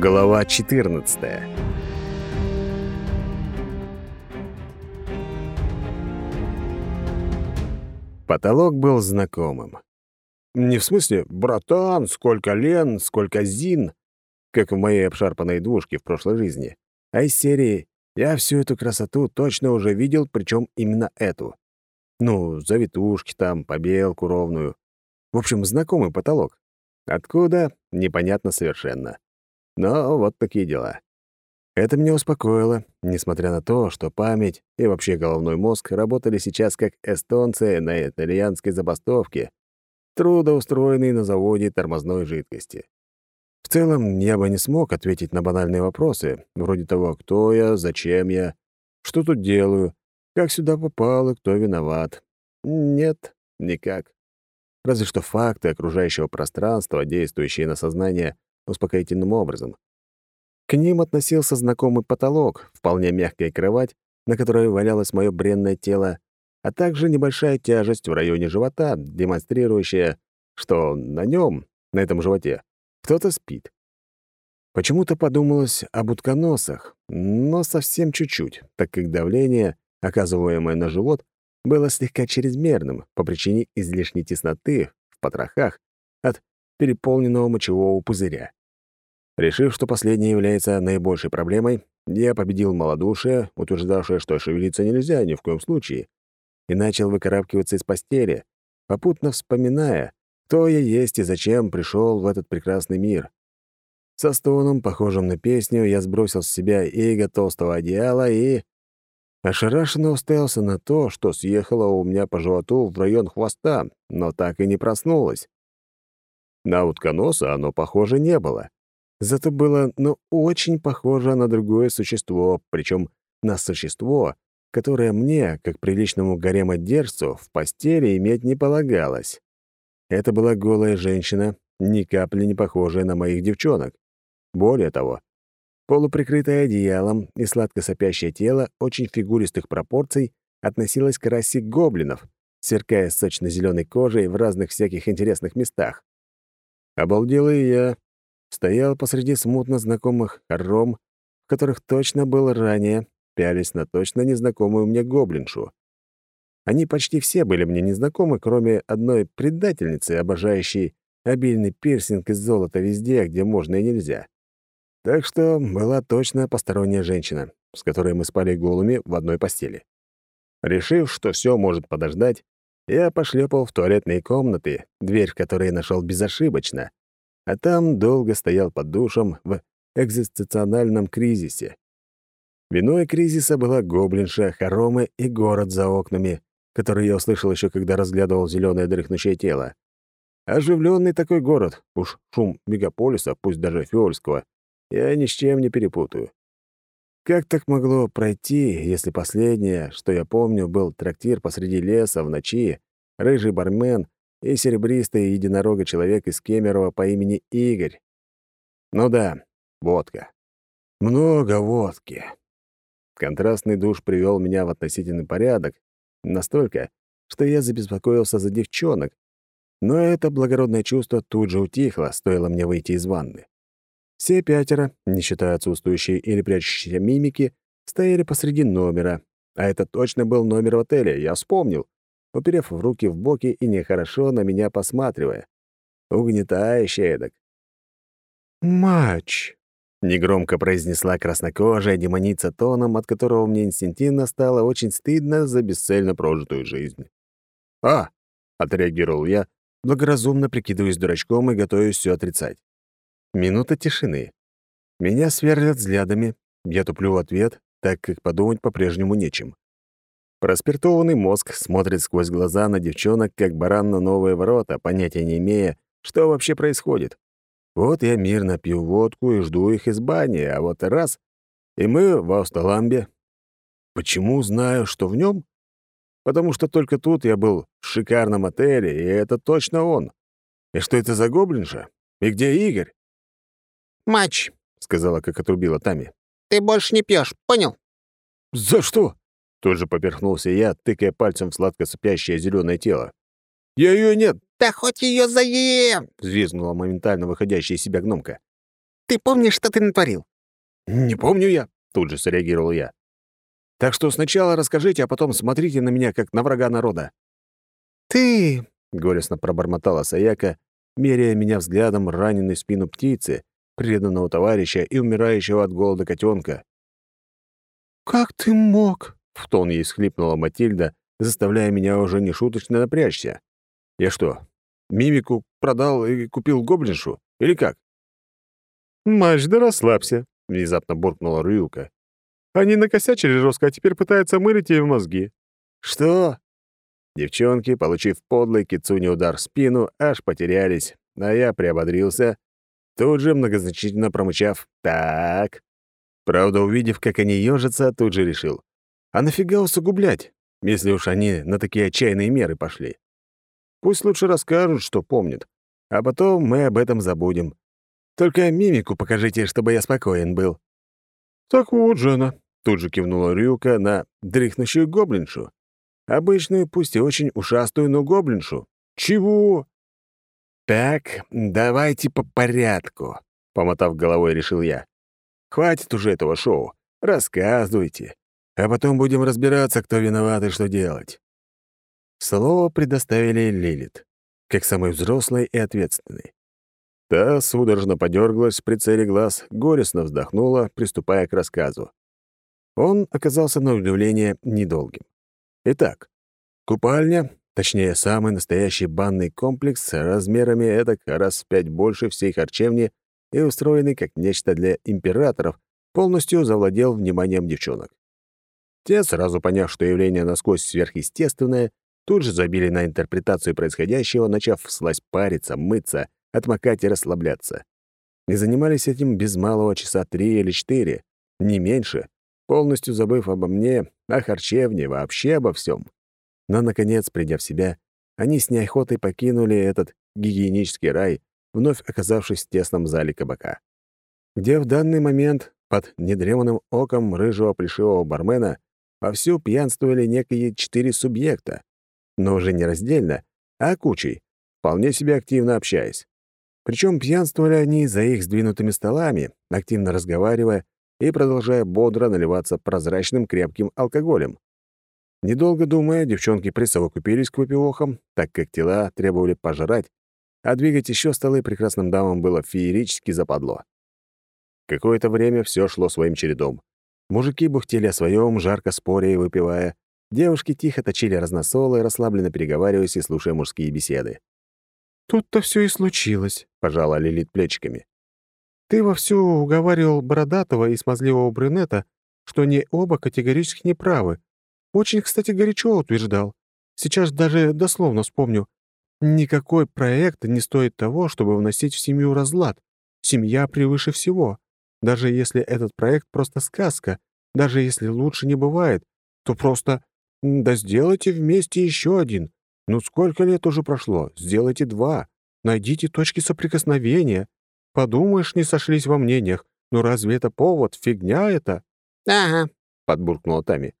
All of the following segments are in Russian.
Глава 14. Потолок был знакомым. Не в смысле «братан», «сколько лен», «сколько зин», как в моей обшарпанной двушке в прошлой жизни, а из серии «я всю эту красоту точно уже видел, причем именно эту». Ну, завитушки там, побелку ровную. В общем, знакомый потолок. Откуда — непонятно совершенно. Но вот такие дела. Это меня успокоило, несмотря на то, что память и вообще головной мозг работали сейчас как эстонцы на итальянской забастовке, трудоустроенные на заводе тормозной жидкости. В целом, я бы не смог ответить на банальные вопросы, вроде того, кто я, зачем я, что тут делаю, как сюда попал и кто виноват. Нет, никак. Разве что факты окружающего пространства, действующие на сознание, успокоительным образом. К ним относился знакомый потолок, вполне мягкая кровать, на которой валялось мое бренное тело, а также небольшая тяжесть в районе живота, демонстрирующая, что на нем, на этом животе, кто-то спит. Почему-то подумалось об утконосах, но совсем чуть-чуть, так как давление, оказываемое на живот, было слегка чрезмерным по причине излишней тесноты в потрохах от переполненного мочевого пузыря. Решив, что последнее является наибольшей проблемой, я победил малодушие, утверждавшее, что шевелиться нельзя ни в коем случае, и начал выкарабкиваться из постели, попутно вспоминая, кто я есть и зачем пришел в этот прекрасный мир. Со стоном, похожим на песню, я сбросил с себя иго толстого одеяла и... Ошарашенно уставился на то, что съехало у меня по животу в район хвоста, но так и не проснулось. На утконоса оно, похоже, не было. Зато было, ну, очень похоже на другое существо, причем на существо, которое мне, как приличному гаремодержцу, в постели иметь не полагалось. Это была голая женщина, ни капли не похожая на моих девчонок. Более того, полуприкрытое одеялом и сладко сопящее тело очень фигуристых пропорций относилось к расе гоблинов, сверкая сочно зеленой кожей в разных всяких интересных местах. Обалдел и я, стоял посреди смутно знакомых ром, в которых точно был ранее, пялись на точно незнакомую мне гоблиншу. Они почти все были мне незнакомы, кроме одной предательницы, обожающей обильный пирсинг из золота везде, где можно и нельзя. Так что была точно посторонняя женщина, с которой мы спали голыми в одной постели. Решив, что все может подождать, я пошлепал в туалетные комнаты, дверь в которые нашел безошибочно, а там долго стоял под душем в экзистенциальном кризисе. Виной кризиса была гоблинша, хоромы и город за окнами, который я услышал еще когда разглядывал зеленое дрыхнущее тело. Оживленный такой город, уж шум мегаполиса, пусть даже фиольского, я ни с чем не перепутаю. Как так могло пройти, если последнее, что я помню, был трактир посреди леса в ночи, рыжий бармен и серебристый единорога-человек из Кемерово по имени Игорь. Ну да, водка. Много водки. Контрастный душ привел меня в относительный порядок, настолько, что я забеспокоился за девчонок, но это благородное чувство тут же утихло, стоило мне выйти из ванны. Все пятеро, не считая отсутствующей или прячущейся мимики, стояли посреди номера, а это точно был номер в отеле, я вспомнил уперев в руки в боки и нехорошо на меня посматривая. Угнетающе эдак. «Матч!» — негромко произнесла краснокожая демоница тоном, от которого мне инстинктивно стало очень стыдно за бесцельно прожитую жизнь. «А!» — отреагировал я, благоразумно прикидываясь дурачком и готовясь все отрицать. Минута тишины. Меня сверлят взглядами, я туплю в ответ, так как подумать по-прежнему нечем. Проспиртованный мозг смотрит сквозь глаза на девчонок, как баран на новые ворота, понятия не имея, что вообще происходит. Вот я мирно пью водку и жду их из бани, а вот раз — и мы в Аусталамбе. Почему знаю, что в нем? Потому что только тут я был в шикарном отеле, и это точно он. И что это за гоблинша? И где Игорь? «Матч», — сказала, как отрубила Тами. «Ты больше не пьешь, понял?» «За что?» Тут же поперхнулся я, тыкая пальцем в сладко сопящее зеленое тело. «Я ее нет!» «Да хоть ее заем!» — взвизгнула моментально выходящая из себя гномка. Ты помнишь, что ты натворил?» «Не помню я», — тут же среагировал я. «Так что сначала расскажите, а потом смотрите на меня, как на врага народа». «Ты...» — горестно пробормотала Саяка, меряя меня взглядом раненой в спину птицы, преданного товарища и умирающего от голода котенка. «Как ты мог?» — в тон ей схлипнула Матильда, заставляя меня уже нешуточно напрячься. «Я что, мимику продал и купил гоблиншу? Или как?» «Матч, да расслабься», — внезапно буркнула Рюка. «Они накосячили жестко, а теперь пытаются мылить ей мозги». «Что?» Девчонки, получив подлый кицуни удар в спину, аж потерялись, а я приободрился, тут же многозначительно промычав «так». Правда, увидев, как они ёжатся, тут же решил. А нафига усугублять, если уж они на такие отчаянные меры пошли? Пусть лучше расскажут, что помнят, а потом мы об этом забудем. Только мимику покажите, чтобы я спокоен был». «Так вот, Жена», — тут же кивнула Рюка на дрыхнущую гоблиншу. Обычную, пусть и очень ушастую, но гоблиншу. «Чего?» «Так, давайте по порядку», — помотав головой, решил я. «Хватит уже этого шоу. Рассказывайте. А потом будем разбираться, кто виноват и что делать». Слово предоставили Лилит, как самой взрослой и ответственной. Та судорожно подерглась в прицеле глаз, горестно вздохнула, приступая к рассказу. Он оказался на удивление недолгим. Итак, купальня, точнее, самый настоящий банный комплекс с размерами эдак раз в пять больше всей харчевни и устроенный как нечто для императоров, полностью завладел вниманием девчонок. Те, сразу поняв, что явление насквозь сверхъестественное, тут же забили на интерпретацию происходящего, начав вслась париться, мыться, отмокать и расслабляться. И занимались этим без малого часа три или четыре, не меньше, полностью забыв обо мне, о харчевне, вообще обо всем. Но, наконец, придя в себя, они с неохотой покинули этот гигиенический рай, вновь оказавшись в тесном зале кабака, где в данный момент под недреманным оком рыжего плешивого бармена вовсю пьянствовали некие четыре субъекта, но уже не раздельно, а кучей, вполне себе активно общаясь. Причем пьянствовали они за их сдвинутыми столами, активно разговаривая и продолжая бодро наливаться прозрачным крепким алкоголем. Недолго думая, девчонки присовокупились к выпивохам, так как тела требовали пожрать, а двигать еще столы прекрасным дамам было феерически западло. Какое-то время все шло своим чередом. Мужики бухтели о своем, жарко споря и выпивая. Девушки тихо точили разносолы, расслабленно переговариваясь и слушая мужские беседы. «Тут-то все и случилось», — пожала Лилит плечиками. «Ты вовсю уговаривал Бородатого и смазливого брюнета, что они оба категорически неправы. Очень, кстати, горячо утверждал. Сейчас даже дословно вспомню. Никакой проект не стоит того, чтобы вносить в семью разлад. Семья превыше всего. Даже если этот проект просто сказка, даже если лучше не бывает, то просто да сделайте вместе еще один. Ну сколько лет уже прошло? Сделайте два. Найдите точки соприкосновения. Подумаешь, не сошлись во мнениях. Но разве это повод? Фигня это?» «Ага», — подбуркнула Тами.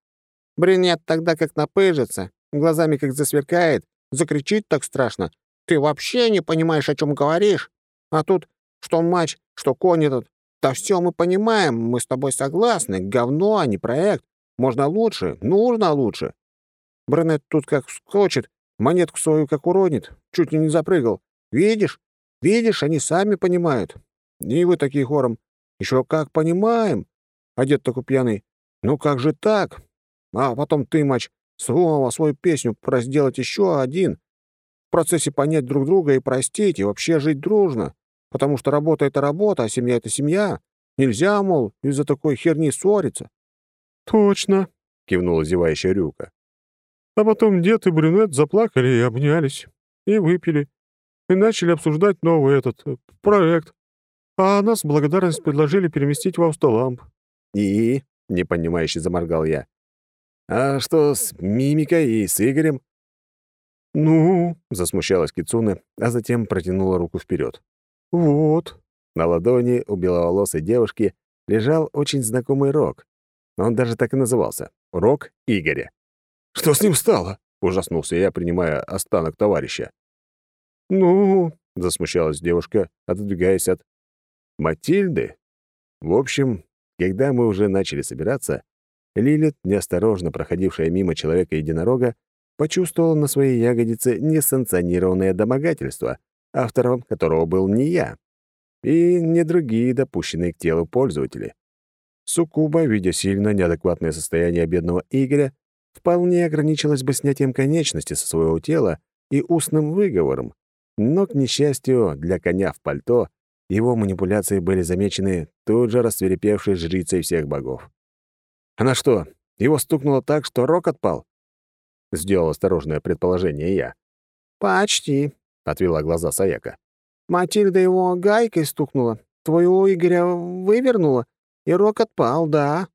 «Брюнет тогда как напыжится, глазами как засверкает, закричит так страшно. Ты вообще не понимаешь, о чем говоришь. А тут что матч, что конь этот. Да все мы понимаем, мы с тобой согласны. Говно, а не проект. Можно лучше, нужно лучше. Брюнет тут как вскочит, Монетку свою как уронит, чуть ли не запрыгал. Видишь? Видишь, они сами понимают. И вы такие хором. Еще как понимаем. А такой пьяный. Ну как же так? А потом ты, мач, снова свою песню про сделать еще один. В процессе понять друг друга и простить, и вообще жить дружно. Потому что работа — это работа, а семья — это семья. Нельзя, мол, из-за такой херни ссориться. «Точно», — кивнула зевающая Рюка. А потом дед и брюнет заплакали и обнялись, и выпили, и начали обсуждать новый этот э, проект. А нас благодарность предложили переместить в Аусталамп. «И?» — непонимающе заморгал я. «А что с Мимикой и с Игорем?» «Ну?» — засмущалась Кицуне, а затем протянула руку вперед. «Вот». На ладони у беловолосой девушки лежал очень знакомый рог. Он даже так и назывался — рог Игоря. «Что с ним стало?» — ужаснулся я, принимая останок товарища. «Ну...» — засмущалась девушка, отодвигаясь от... Матильды? В общем, когда мы уже начали собираться, Лилит, неосторожно проходившая мимо человека-единорога, почувствовала на своей ягодице несанкционированное домогательство, автором которого был не я, и не другие допущенные к телу пользователи. Суккуба, видя сильно неадекватное состояние бедного Игоря, вполне ограничилась бы снятием конечности со своего тела и устным выговором, но, к несчастью, для коня в пальто его манипуляции были замечены тут же рассверепевшей жрицей всех богов. «Она что, его стукнуло так, что рок отпал?» — сделал осторожное предположение я. «Почти», — отвела глаза Саяка. «Матильда его гайкой стукнула, твоего Игоря вывернула, и рок отпал, да».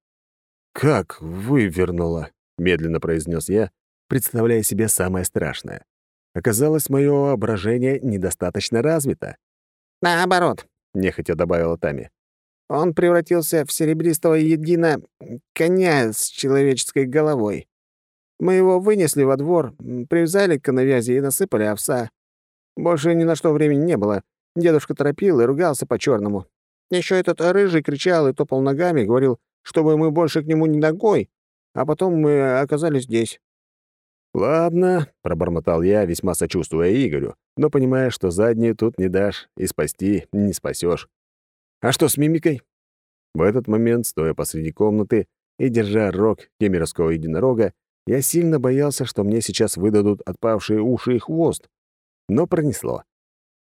«Как вывернула?» — медленно произнес я, представляя себе самое страшное. Оказалось, мое воображение недостаточно развито. «Наоборот», — нехотя добавила Тами. «Он превратился в серебристого едино коня с человеческой головой. Мы его вынесли во двор, привязали к навязи и насыпали овса. Больше ни на что времени не было. Дедушка торопил и ругался по черному Еще этот рыжий кричал и топал ногами, говорил, чтобы мы больше к нему не ногой, а потом мы оказались здесь. «Ладно», — пробормотал я, весьма сочувствуя Игорю, но понимая, что заднюю тут не дашь и спасти не спасешь. «А что с мимикой?» В этот момент, стоя посреди комнаты и держа рог кемеровского единорога, я сильно боялся, что мне сейчас выдадут отпавшие уши и хвост. Но пронесло.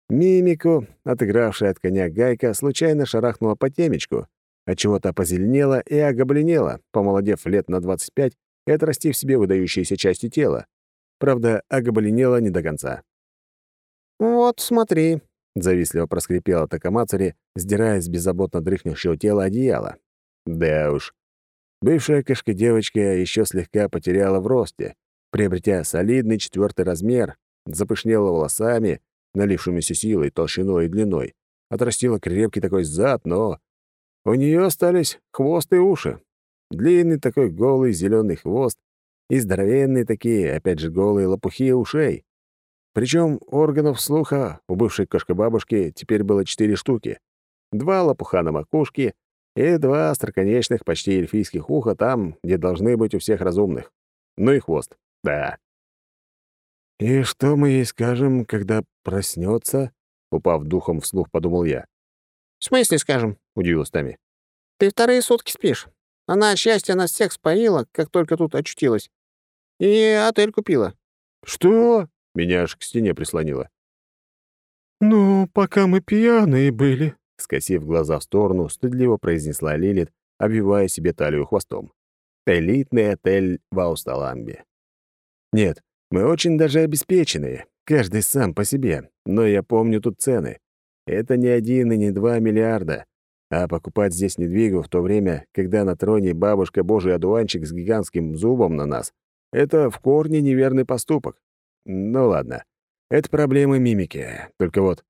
Мимику, отыгравшая от коня гайка, случайно шарахнула по темечку, отчего-то позеленела и огобленела, помолодев лет на 25 и отрастив себе выдающиеся части тела. Правда, огобленела не до конца. «Вот, смотри», — завистливо проскрипела Такамацари, сдирая с беззаботно дрыхнущего тела одеяло. Да уж. Бывшая кошка-девочка еще слегка потеряла в росте, приобретя солидный четвертый размер, запышнела волосами, налившимися силой, толщиной и длиной, отрастила крепкий такой зад, но у нее остались хвост и уши. Длинный такой голый зеленый хвост и здоровенные такие, опять же, голые лопухи ушей. Причем органов слуха у бывшей кошка-бабушки теперь было четыре штуки. Два лопуха на макушке и два остроконечных, почти эльфийских уха там, где должны быть у всех разумных. Ну и хвост, да. «И что мы ей скажем, когда проснется? упав духом вслух, подумал я. «В смысле скажем?» — удивилась Тами. «Ты вторые сутки спишь. Она от счастья нас всех споила, как только тут очутилась. И отель купила». «Что?» — меня аж к стене прислонило. «Ну, пока мы пьяные были», — скосив глаза в сторону, стыдливо произнесла Лилит, обвивая себе талию хвостом. «Элитный отель в Аусталамбе». «Нет, мы очень даже обеспеченные, каждый сам по себе, но я помню тут цены. Это не один и не два миллиарда. А покупать здесь недвигу в то время, когда на троне бабушка Божий одуванчик с гигантским зубом на нас, это в корне неверный поступок. Ну ладно, это проблемы мимики. Только вот...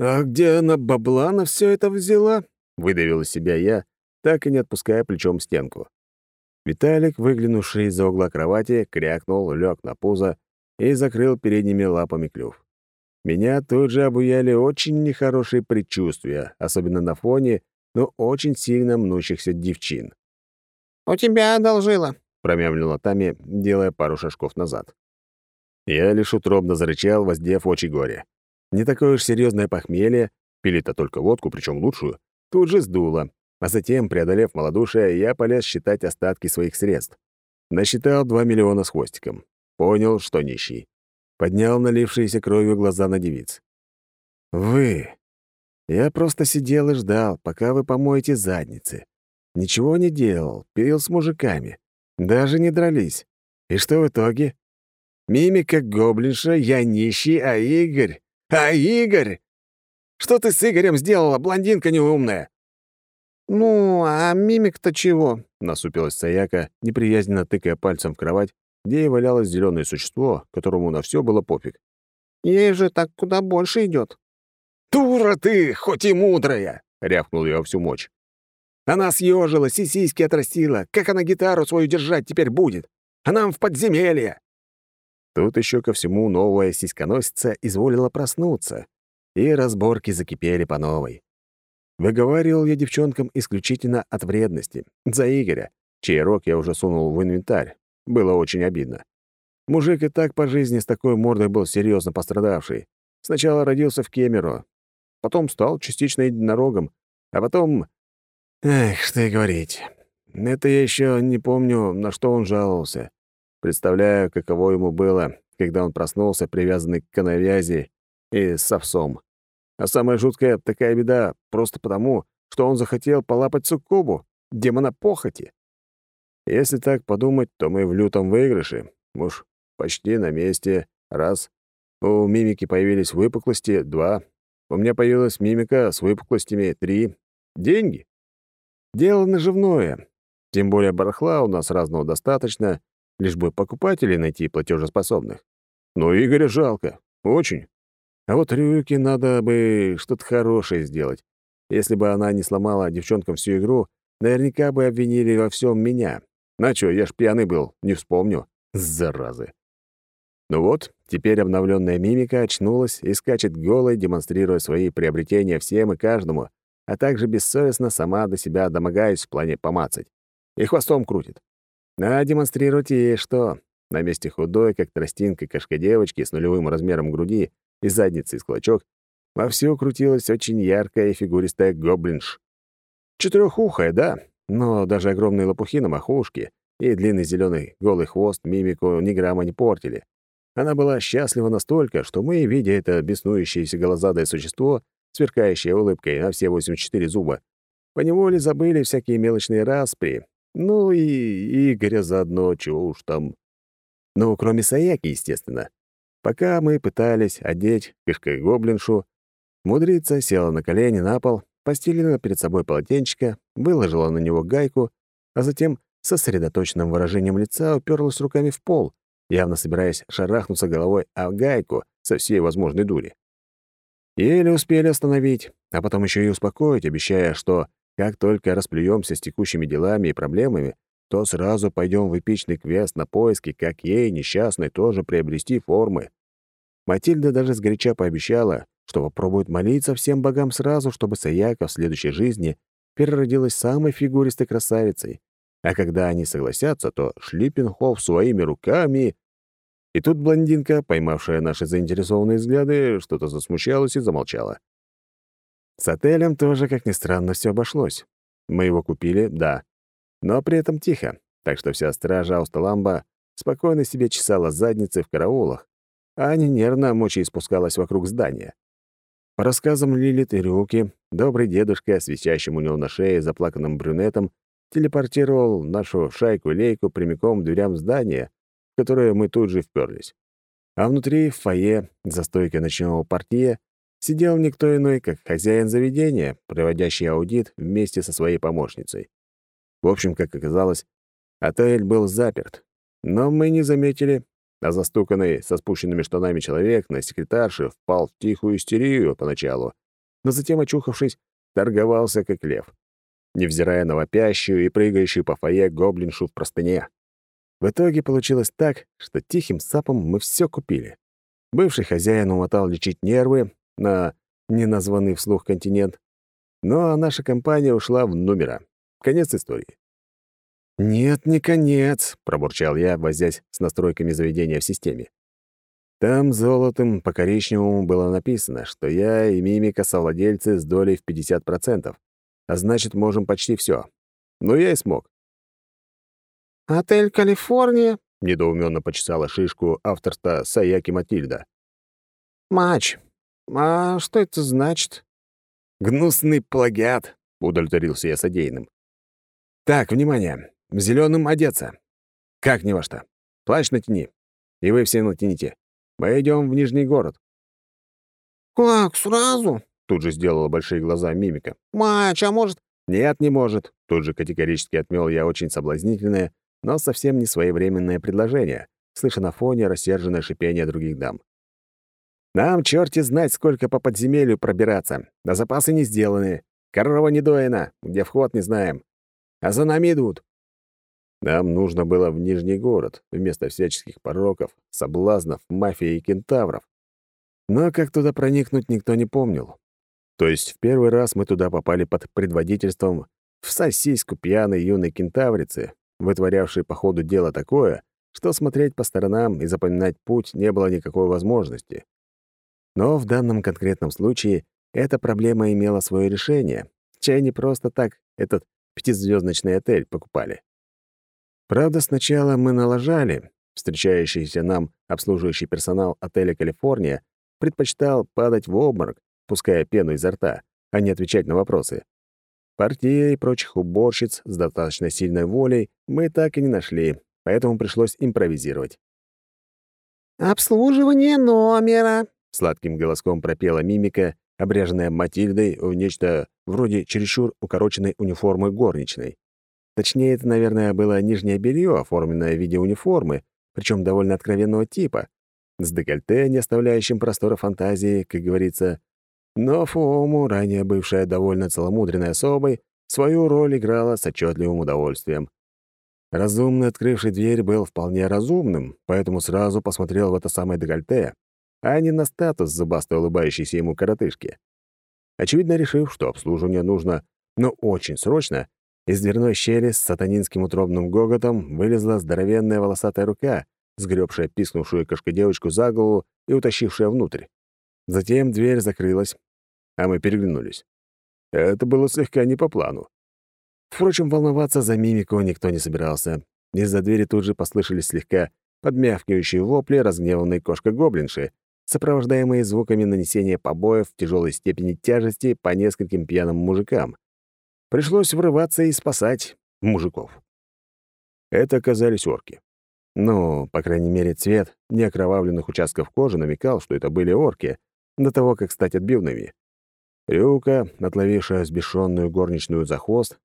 «А где она бабла на все это взяла?» — выдавил из себя я, так и не отпуская плечом стенку. Виталик, выглянувший из-за угла кровати, крякнул, лег на пузо и закрыл передними лапами клюв. Меня тут же обуяли очень нехорошие предчувствия, особенно на фоне, но очень сильно мнущихся девчин. «У тебя одолжила», — промямлила Тами, делая пару шажков назад. Я лишь утробно зарычал, воздев очи горе. Не такое уж серьезное похмелье, пили-то только водку, причем лучшую, тут же сдуло, а затем, преодолев малодушие, я полез считать остатки своих средств. Насчитал 2 миллиона с хвостиком. Понял, что нищий поднял налившиеся кровью глаза на девиц. «Вы! Я просто сидел и ждал, пока вы помоете задницы. Ничего не делал, пил с мужиками. Даже не дрались. И что в итоге? Мимика гоблинша, я нищий, а Игорь... А Игорь! Что ты с Игорем сделала, блондинка неумная?» «Ну, а мимик-то чего?» — насупилась Саяка, неприязненно тыкая пальцем в кровать где и валялось зеленое существо, которому на все было пофиг. «Ей же так куда больше идет. «Дура ты, хоть и мудрая!» — рявкнул я всю мощь. «Она съежилась и сиськи отрастила. Как она гитару свою держать теперь будет? А нам в подземелье!» Тут еще ко всему новая сиськоносица изволила проснуться, и разборки закипели по новой. Выговаривал я девчонкам исключительно от вредности, за Игоря, чей рог я уже сунул в инвентарь. Было очень обидно. Мужик и так по жизни с такой мордой был серьезно пострадавший. Сначала родился в Кемеро, потом стал частично единорогом, а потом... Эх, что и говорить. Это я еще не помню, на что он жаловался. Представляю, каково ему было, когда он проснулся, привязанный к канавязи и с овсом. А самая жуткая такая беда просто потому, что он захотел полапать суккубу, демона похоти. Если так подумать, то мы в лютом выигрыше. Уж почти на месте. Раз. У мимики появились выпуклости. Два. У меня появилась мимика с выпуклостями. Три. Деньги. Дело наживное. Тем более барахла у нас разного достаточно, лишь бы покупателей найти платежеспособных. Но Игоря жалко. Очень. А вот Рюке надо бы что-то хорошее сделать. Если бы она не сломала девчонкам всю игру, наверняка бы обвинили во всем меня. На чё, я ж пьяный был, не вспомню. Заразы. Ну вот, теперь обновленная мимика очнулась и скачет голой, демонстрируя свои приобретения всем и каждому, а также бессовестно сама до себя домогаясь в плане помацать. И хвостом крутит. А демонстрировать ей что? На месте худой, как тростинка кошка-девочки с нулевым размером груди и задницей с клочок, вовсю крутилась очень яркая и фигуристая гоблинш. Четырехухая, да, но даже огромные лопухи на макушке и длинный зеленый голый хвост мимику ни грамма не портили. Она была счастлива настолько, что мы, видя это беснующееся голозадое существо, сверкающее улыбкой на все 84 зуба, поневоле забыли всякие мелочные распри, ну и Игоря заодно, чего уж там. Ну, кроме Саяки, естественно. Пока мы пытались одеть кишкой-гоблиншу, мудрица села на колени на пол, постелила перед собой полотенчика, выложила на него гайку, а затем со сосредоточенным выражением лица уперлась руками в пол, явно собираясь шарахнуться головой о гайку со всей возможной дури. Еле успели остановить, а потом еще и успокоить, обещая, что как только расплюемся с текущими делами и проблемами, то сразу пойдем в эпичный квест на поиски, как ей, несчастной, тоже приобрести формы. Матильда даже сгоряча пообещала, что попробует молиться всем богам сразу, чтобы Саяка в следующей жизни переродилась самой фигуристой красавицей. А когда они согласятся, то Шлиппенхоф своими руками... И тут блондинка, поймавшая наши заинтересованные взгляды, что-то засмущалась и замолчала. С отелем тоже, как ни странно, все обошлось. Мы его купили, да, но при этом тихо, так что вся стража Аусталамба спокойно себе чесала задницы в караулах, а не нервно мочи спускалась вокруг здания. По рассказам Лилит и Рюки, добрый дедушка, с висящим у него на шее заплаканным брюнетом, телепортировал нашу шайку-лейку прямиком к дверям здания, в которое мы тут же вперлись. А внутри, в фойе, за стойкой ночного партия, сидел никто иной, как хозяин заведения, проводящий аудит вместе со своей помощницей. В общем, как оказалось, отель был заперт. Но мы не заметили, а застуканный со спущенными штанами человек на секретарше впал в тихую истерию поначалу, но затем, очухавшись, торговался как лев, невзирая на вопящую и прыгающую по фойе гоблиншу в простыне. В итоге получилось так, что тихим сапом мы все купили. Бывший хозяин умотал лечить нервы на неназванный вслух континент, ну наша компания ушла в номера. Конец истории. «Нет, не конец», — пробурчал я, возясь с настройками заведения в системе. Там золотым по коричневому было написано, что я и Мимика совладельцы с долей в 50%, а значит, можем почти все. Но я и смог. «Отель «Калифорния»?» — недоуменно почесала шишку авторства Саяки Матильда. «Матч. А что это значит?» «Гнусный плагиат», — удовлетворился я содеянным. «Так, внимание! Зеленым одеться! Как ни во что! Плащ натяни! И вы все натяните! Мы идем в Нижний город!» «Как, сразу?» — тут же сделала большие глаза мимика. «Матч, а может...» «Нет, не может!» — тут же категорически отмел я очень соблазнительное, но совсем не своевременное предложение, слыша на фоне рассерженное шипение других дам. «Нам черти знать, сколько по подземелью пробираться, а запасы не сделаны. Корова не доена, где вход не знаем а за нами идут. Нам нужно было в Нижний город, вместо всяческих пороков, соблазнов, мафии и кентавров. Но как туда проникнуть, никто не помнил. То есть в первый раз мы туда попали под предводительством в сосиску пьяной юной кентаврицы, вытворявшей по ходу дела такое, что смотреть по сторонам и запоминать путь не было никакой возможности. Но в данном конкретном случае эта проблема имела свое решение. Чай не просто так этот пятизвездочный отель покупали. Правда, сначала мы налажали. Встречающийся нам обслуживающий персонал отеля «Калифорния» предпочитал падать в обморок, пуская пену изо рта, а не отвечать на вопросы. Партия и прочих уборщиц с достаточно сильной волей мы так и не нашли, поэтому пришлось импровизировать. «Обслуживание номера», — сладким голоском пропела мимика, обряженная Матильдой в нечто вроде чересчур укороченной униформы горничной. Точнее, это, наверное, было нижнее белье, оформленное в виде униформы, причем довольно откровенного типа, с декольте, не оставляющим простора фантазии, как говорится, но Фому, ранее бывшая довольно целомудренной особой, свою роль играла с отчетливым удовольствием. Разумно открывший дверь был вполне разумным, поэтому сразу посмотрел в это самое декольте, а не на статус зубасто улыбающейся ему коротышки. Очевидно, решив, что обслуживание нужно, но очень срочно, из дверной щели с сатанинским утробным гоготом вылезла здоровенная волосатая рука, сгребшая пискнувшую кошкодевочку за голову и утащившая внутрь. Затем дверь закрылась, а мы переглянулись. Это было слегка не по плану. Впрочем, волноваться за мимику никто не собирался. Из-за двери тут же послышались слегка подмявкивающие вопли разгневанной кошка-гоблинши, сопровождаемые звуками нанесения побоев в тяжелой степени тяжести по нескольким пьяным мужикам. Пришлось врываться и спасать мужиков. Это оказались орки. Ну, по крайней мере, цвет неокровавленных участков кожи намекал, что это были орки, до того, как стать отбивными. Рюка, отловившая сбешенную горничную за хвост,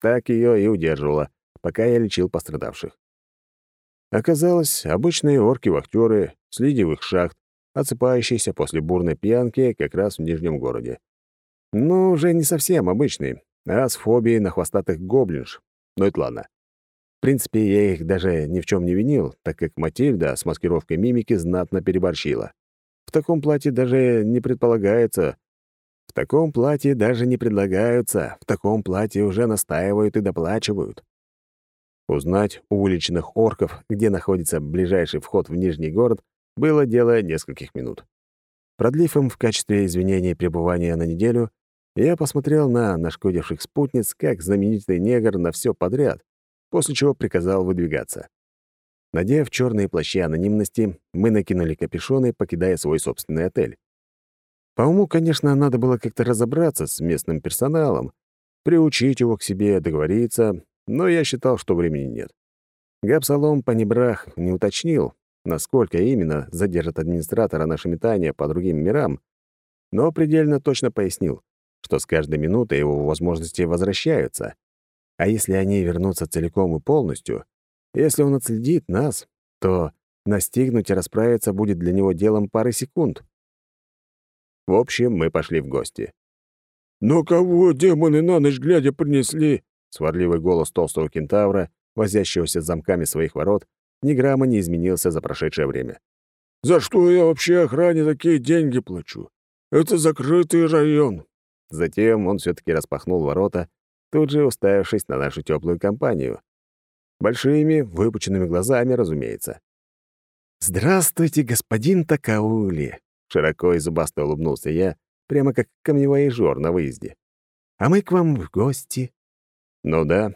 так ее и удерживала, пока я лечил пострадавших. Оказалось, обычные орки-вахтеры с лидиевых шахт, отсыпающиеся после бурной пьянки как раз в Нижнем городе. Но уже не совсем обычные, а с фобией на хвостатых гоблинш. Но это ладно. В принципе, я их даже ни в чем не винил, так как Матильда с маскировкой мимики знатно переборщила. В таком платье даже не предполагается, в таком платье даже не предлагаются, в таком платье уже настаивают и доплачивают. Узнать у уличных орков, где находится ближайший вход в Нижний город, было дело нескольких минут. Продлив им в качестве извинений пребывания на неделю, я посмотрел на нашкодивших спутниц, как знаменитый негр на все подряд, после чего приказал выдвигаться. Надев черные плащи анонимности, мы накинули капюшоны, покидая свой собственный отель. По уму, конечно, надо было как-то разобраться с местным персоналом, приучить его к себе, договориться, но я считал, что времени нет. Габсалом Панибрах не уточнил, насколько именно задержат администратора наше метание по другим мирам, но предельно точно пояснил, что с каждой минутой его возможности возвращаются. А если они вернутся целиком и полностью, если он отследит нас, то настигнуть и расправиться будет для него делом пары секунд. В общем, мы пошли в гости. «Но кого демоны на ночь глядя принесли?» Сварливый голос толстого кентавра, возящегося с замками своих ворот, ни грамма не изменился за прошедшее время. «За что я вообще охране такие деньги плачу? Это закрытый район». Затем он все таки распахнул ворота, тут же уставившись на нашу теплую компанию. Большими, выпученными глазами, разумеется. «Здравствуйте, господин Такаули!» Широко и зубасто улыбнулся я, прямо как камневоежор на выезде. «А мы к вам в гости». Ну да,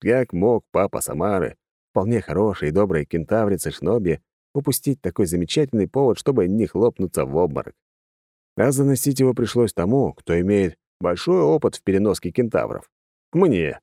как мог папа Самары, вполне хороший и добрый кентаврица Шноби, упустить такой замечательный повод, чтобы не хлопнуться в обморок. А заносить его пришлось тому, кто имеет большой опыт в переноске кентавров. Мне.